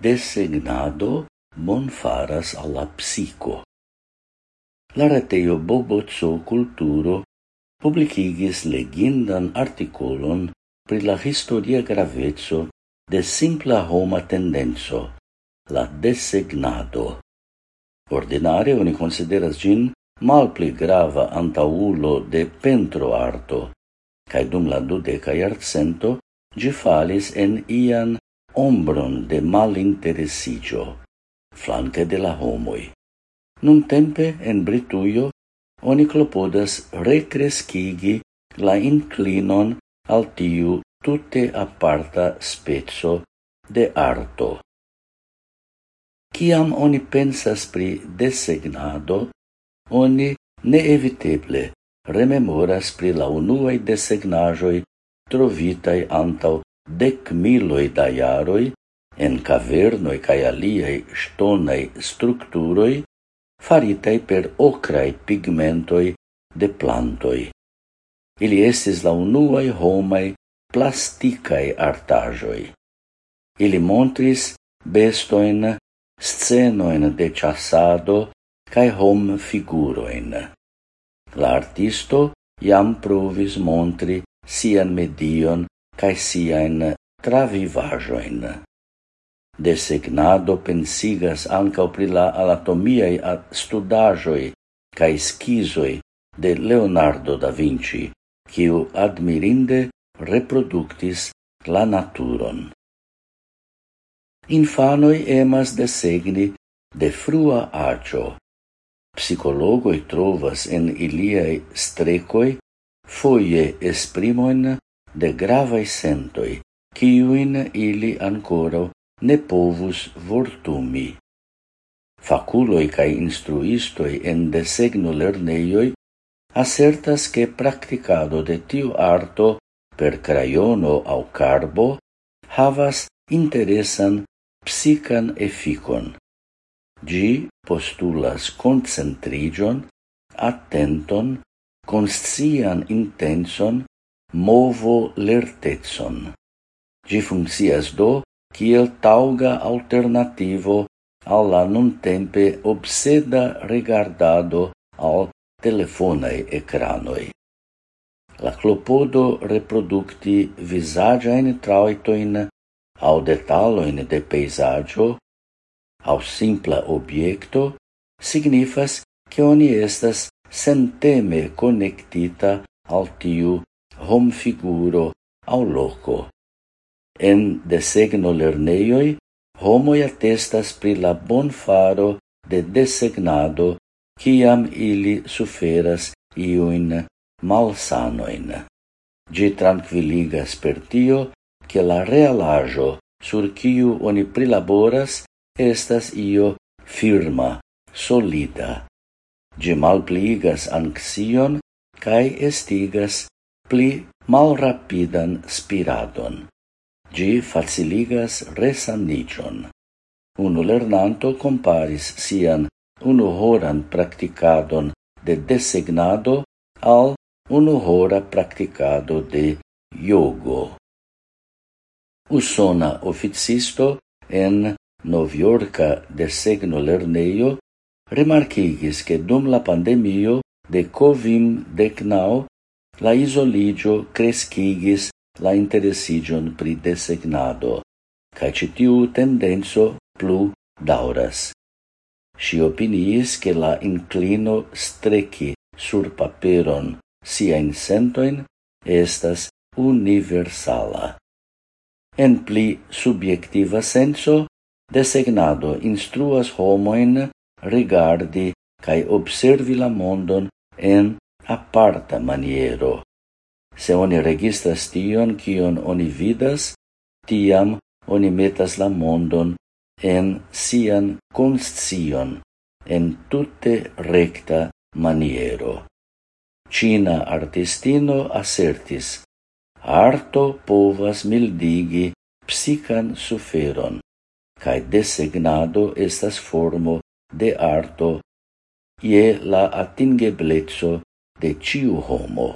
Designado bonfaras alla psico. La reteio Boboco Culturo publicigis legindan articolon pri la historia gravezzo de simpla homa tendenzo, la designado. Ordinare oni consideras gin malpli grava antaulo de pentroarto, cae dum la dudeca iarcento gi falis en ian ombron de malinteresigio flanque de la homoi. Nun tempe en Brituio oni clopodas recrescigi la inclinon al tiu tutte aparta spezzo de arto. Ciam oni pensas pri desegnado, oni neeviteble rememoras pri la unuae desegnajoi trovitai antau dec miloi da iaroi, en cavernoi cae aliei stonai structuroi, faritei per ocrai pigmentoi de plantoi. Ili estis la unuae homai plasticae artajoi. Ili montris bestoin, scenoin de chassado cae hom figuroin. La artisto iam provis montri sian medion cae siaen travivajoin. Desegnado pensigas ancau pri la anatomiae studajoi cae schizoi de Leonardo da Vinci, quiu admirinde reproductis la naturon. Infanoi emas desegni de frua agio. Psicologoi trovas en iliai strecoi foie esprimoin de gravae sentoi, ciuin ili ancora ne povus vortumi. Faculoi cae instruistoi en desegno lerneioi assertas che practicado de tiu arto per crayono au carbo havas interesan psican efficon. Gi postulas concentrigion, attenton, conscian intenson movo lertetson. Gi funccias do kiel tauga alternativo alla nun tempe obseda regardado al telefonae ecranoi. La clopodo reproducti visagiain traitoin au detaloin de peisaggio au simpla obiecto signifas che oni estas senteme connectita al tiu hom figuro au loco. En desegno lerneioi, homoi attestas pri la bon faro de desegnado ciam ili suferas iuin malsanoin. Gi tranquilligas per tio che la realajo sur quiu oni prilaboras estas io firma, solida. Gi malpligas anxion cae estigas pli malrapidan spiradon. Gi faciligas resanigion. Unu lernanto comparis sian unuhoran practicadon de designado al unuhora practicado de yogo. Usona officisto en Noviorca desegno lerneio remarquigis che dum la pandemio de covim decnau la isoligio crescigis la interesigion pri desegnado, cae citiu tendenzo plu dauras. Si opiniis che la inclino streci sur paperon siain sentoin estas universala. En pli subjektiva senso, desegnado instruas homoin rigardi cae observi la mondon en aparta maniero. Se oni registras tion, kion oni vidas, tiam oni metas la mondon en sian conscion, en tutte recta maniero. Cina artistino assertis, arto povas mildigi psican suferon, cae desegnado estas formo de arto ie la atingeblezzo de ciu homo.